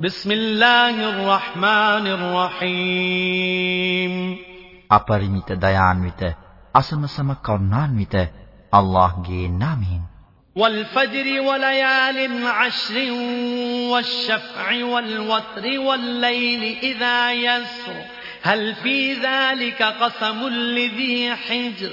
بسم الله الرحمن الرحيم අපරිමිත දයාන්විත අසමසම කරුණාන්විත අල්ලාහ්ගේ නාමයෙන් والفجر وليال عشر والشفع والوتر والليل إذا يسر هل في ذلك قسم لذي حجر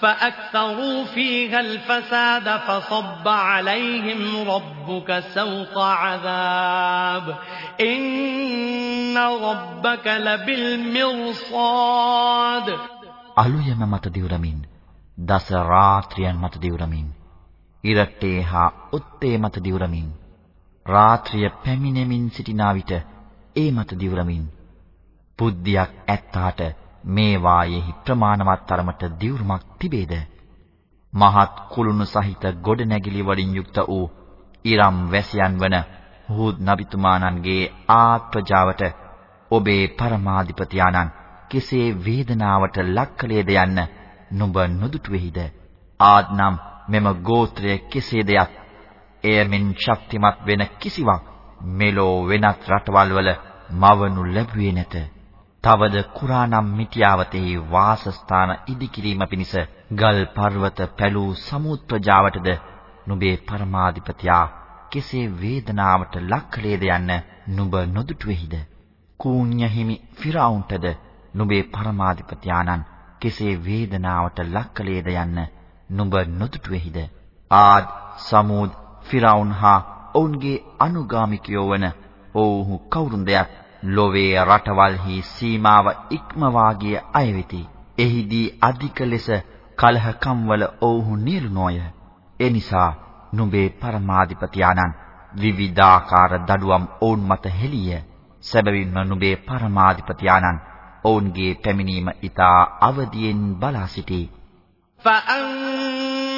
فأكثروا فيها الفساد فصب عليهم ربك سوط عذاب إن ربك لبالمرصاد අලුයම මත දිවුරමින් දස රාත්‍රියන් මත දිවුරමින් ඉරට්ටේ හා උත්තේ මත දිවුරමින් රාත්‍රිය පැමිණෙමින් සිටිනා විට ඒ මත දිවුරමින් බුද්ධියක් ඇත්තාට මේ වායෙහි ප්‍රමාණවත් තරමට දිවුරුමක් තිබේද? මහත් කුළුණු සහිත ගොඩනැගිලි වලින් යුක්ත වූ ඉරම් වැසියන් වන හූද් නබිතුමාණන්ගේ ආත්‍රජාවට ඔබේ පරමාධිපති ආනන් කෙසේ වේදනාවට ලක් කළේද යන්න නුඹ නොදුටුවේහිද? ආත්නම් මෙම ගෝත්‍රය කෙසේද යත්? එය මින් ශක්තිමත් වෙන කිසිවක් මෙලෝ වෙනත් රටවල් වල මවනු ලැබුවේ නැත. තවද කුරානම් මිටියාවතෙහි වාසස්ථාන ඉදිකිරීම පිණිස ගල් පර්වත පැලූ සමුත්‍රජාවටද නුඹේ පරමාධිපතියා කෙසේ වේදනාවට ලක් කළේද යන්න නුඹ නොදුටුවේහිද? කූඤ්ඤ හිමි ෆිරාවුන්ටද නුඹේ පරමාධිපතියාණන් කෙසේ වේදනාවට ලක් කළේද යන්න නුඹ නොදුටුවේහිද? ආද්, සමූද්, ෆිරාවුන් හා ඔවුන්ගේ අනුගාමිකයෝ වන ඔව්හු කවුරුන්දයක් ලොවේ රටවල්හි සීමාව ඉක්මවා ගිය අය වෙති. එහිදී අධික ලෙස කලහකම් වල ඔව්හු නිරුණෝය. ඒ නිසා නුඹේ පරමාධිපති ආනන් විවිධාකාර දඩුවම් ඔවුන් මත හෙළිය. සැබවින්ම නුඹේ පරමාධිපති ආනන් ඔවුන්ගේ පැමිණීම ඊට අවදියෙන් බලා සිටී.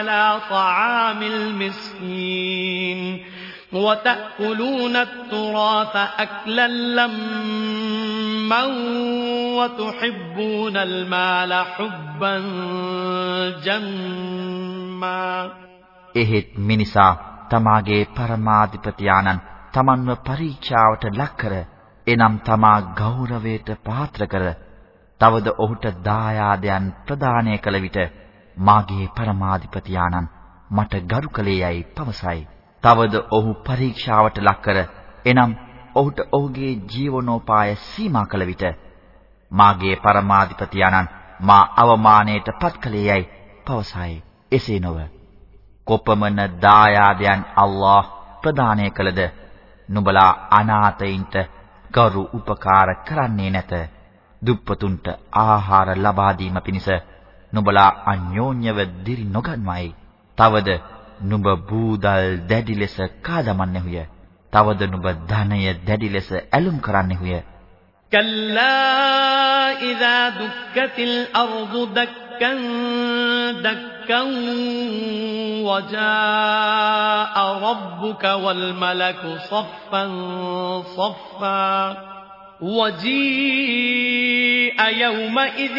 على طعام المسكين وتأكلون التراث أكلا لما وتحبون المال حبا جما එහෙත් මිනිසා තමාගේ පරමාධිපතියාණන් තමන්ව පරීක්ෂාවට ලක් කර එනම් තමා ගෞරවයට පාත්‍ර කර තවද ඔහුට දායාදයන් ප්‍රදානය කළ විට මාගේ පරමාධිපති ආනන් මට ගරු කළේයයි පවසයි. තවද ඔහු පරීක්ෂාවට ලක් කර එනම් ඔහුට ඔහුගේ ජීවනෝපාය සීමා කළ විට මාගේ පරමාධිපති ආනන් මා අවමානයට පත් කළේයයි පවසයි. එසේ නොව කොපමණ දායාදයන් අල්ලාහ් ප්‍රදානය කළද නුඹලා අනාථයින්ට ගරු උපකාර කරන්නේ නැත. දුප්පතුන්ට ආහාර ලබා දීම පිණිස නුඹලා අන්‍යෝන්‍යව දිරි නොගන්වයි. තවද නුඹ බූදල් දැඩි ලෙස කාදමන්නේහුය. තවද නුඹ ධනය දැඩි ලෙස ඇලුම් කරන්නෙහුය. كلا إذا دكت الأرض دكا دكا وجاء ربك والملك صفا صفا وجيء يومئذ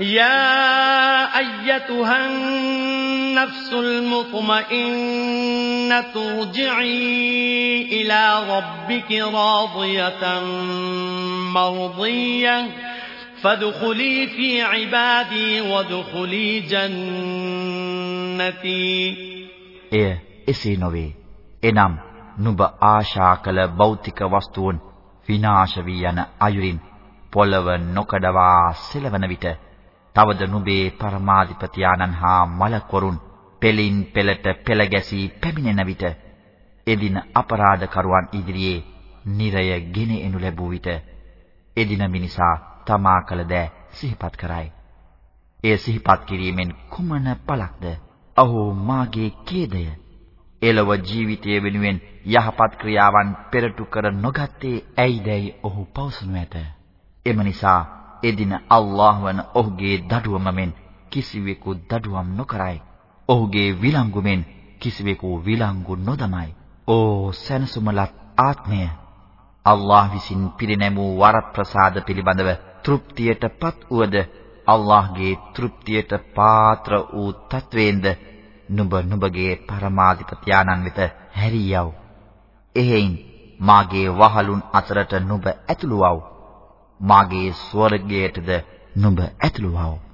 يا أيتها النفس المطمئنة ارجعي إلى ربك راضية مرضية فادخلي في عبادي وادخلي جنتي එය එසේ නොවේ. එනම් නුඹ ආශා කළ භෞතික වස්තුන් විනාශ වී යන අයුරින් පොළව නොකඩවා සෙලවන විට තවද නුඹේ පරමාධිපති ආනන් හා මලක්වරුන් පෙලින් පෙලට පෙළ ගැසී පැමිණෙන විට එදින අපරාධකරුවන් ඉදිරියේ නිරය ගෙන එනු ලැබුව විට එදින මිනිසා තමා කළ දෑ සිහිපත් කරයි. එය සිහිපත් කිරීමෙන් කුමන පළක්ද? අහෝ මාගේ ඛේදය. එළව ජීවිතය වෙනුවෙන් යහපත් ක්‍රියාවන් පෙරටු කර නොගත්තේ ඇයිදැයි ඔහු පවසනු ඇත. එම නිසා එදින අල්ලාහ් වන ඔහුගේ දඩුවම මෙන් කිසිවෙකු දඩුවම් නොකරයි. ඔහුගේ විලංගු මෙන් කිසිවෙකු විලංගු නොදමයි. ඕ සැනසුමලත් ආත්මය අල්ලාහ් විසින් පිරිනැමූ වරප්‍රසාද පිළිබඳව තෘප්තියටපත් වූද අල්ලාහ්ගේ තෘප්තියට පාත්‍ර වූ තත්වේන්ද නුඹ නුඹගේ පරමාධිපති ආනන් වෙත හැරියව්. එහෙයින් මාගේ වහලුන් අතරට නුඹ ඇතුළු වව්. මාගේ ස්වර්ගයටද නුඹ ඇතුළු වව්.